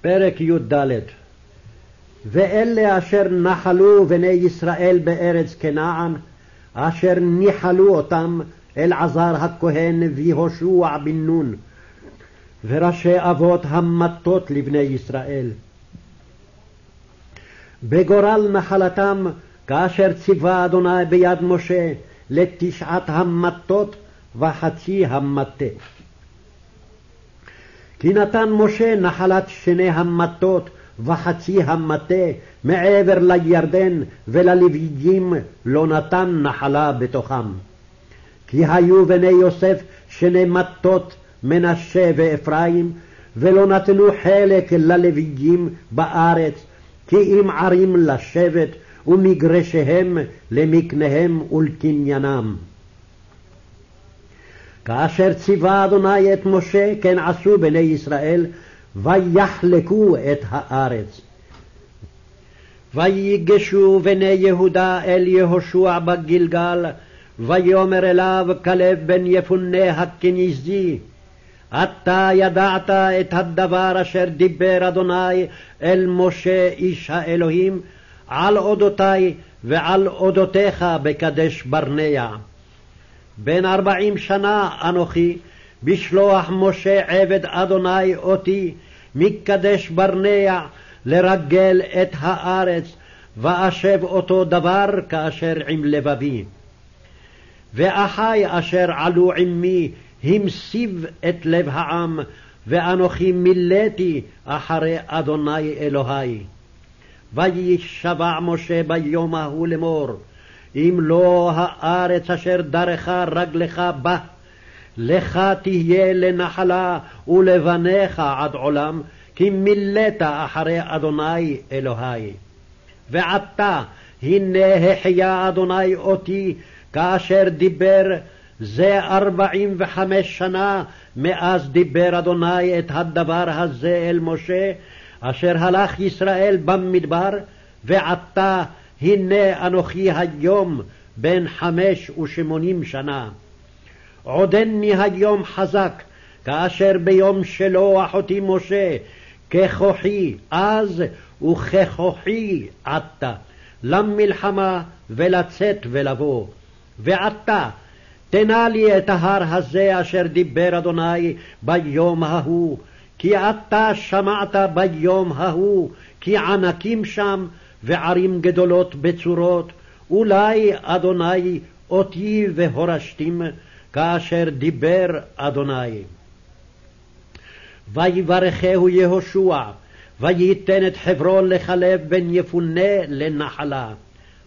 פרק י"ד ואלה אשר נחלו בני ישראל בארץ כנען, אשר ניחלו אותם אלעזר הכהן ויהושע בן נון, וראשי אבות המטות לבני ישראל. בגורל נחלתם, כאשר ציווה אדוני ביד משה לתשעת המטות וחצי המטה. כי נתן משה נחלת שני המטות וחצי המטה מעבר לירדן וללוויים לא נתן נחלה בתוכם. כי היו בני יוסף שני מטות מנשה ואפרים ולא נתנו חלק ללוויים בארץ כי אם ערים לשבת ומגרשיהם למקניהם ולקניינם. כאשר ציווה אדוני את משה, כן עשו בני ישראל, ויחלקו את הארץ. ויגשו בני יהודה אל יהושע בגלגל, ויאמר אליו כלב בן יפונה הכניזי, אתה ידעת את הדבר אשר דיבר אדוני אל משה איש האלוהים, על אודותי ועל אודותיך בקדש ברנע. בן ארבעים שנה אנוכי, בשלוח משה עבד אדוני אותי, מקדש ברנע, לרגל את הארץ, ואשב אותו דבר כאשר עם לבבי. ואחי אשר עלו עמי, המסיב את לב העם, ואנוכי מילאתי אחרי אדוני אלוהי. וישבע משה ביום ההוא לאמור, אם לא הארץ אשר דרכה רגלך בה, לך תהיה לנחלה ולבניך עד עולם, כי מילאת אחרי אדוני אלוהי. ועתה הנה החיה אדוני אותי כאשר דיבר זה ארבעים וחמש שנה מאז דיבר אדוני את הדבר הזה אל משה, אשר הלך ישראל במדבר, ועתה הנה אנוכי היום בן חמש ושמונים שנה. עודני היום חזק, כאשר ביום שלוח אותי משה, ככוחי אז וככוחי עתה, למלחמה ולצאת ולבוא. ועתה תנה לי את ההר הזה אשר דיבר אדוני ביום ההוא, כי אתה שמעת ביום ההוא, כי ענקים שם וערים גדולות בצורות, אולי אדוני אותי והורשתים, כאשר דיבר אדוני. ויברכהו יהושע, וייתן את חברון לכלב בן יפונה לנחלה.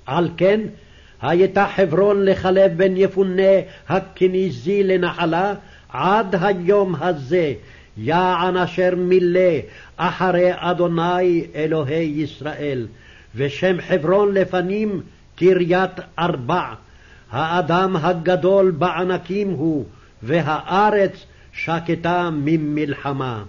על כן הייתה חברון לכלב בן יפונה הכניזי לנחלה עד היום הזה, יען אשר מילא אחרי אדוני אלוהי ישראל. ושם חברון לפנים קריית ארבע. האדם הגדול בענקים הוא, והארץ שקטה ממלחמה.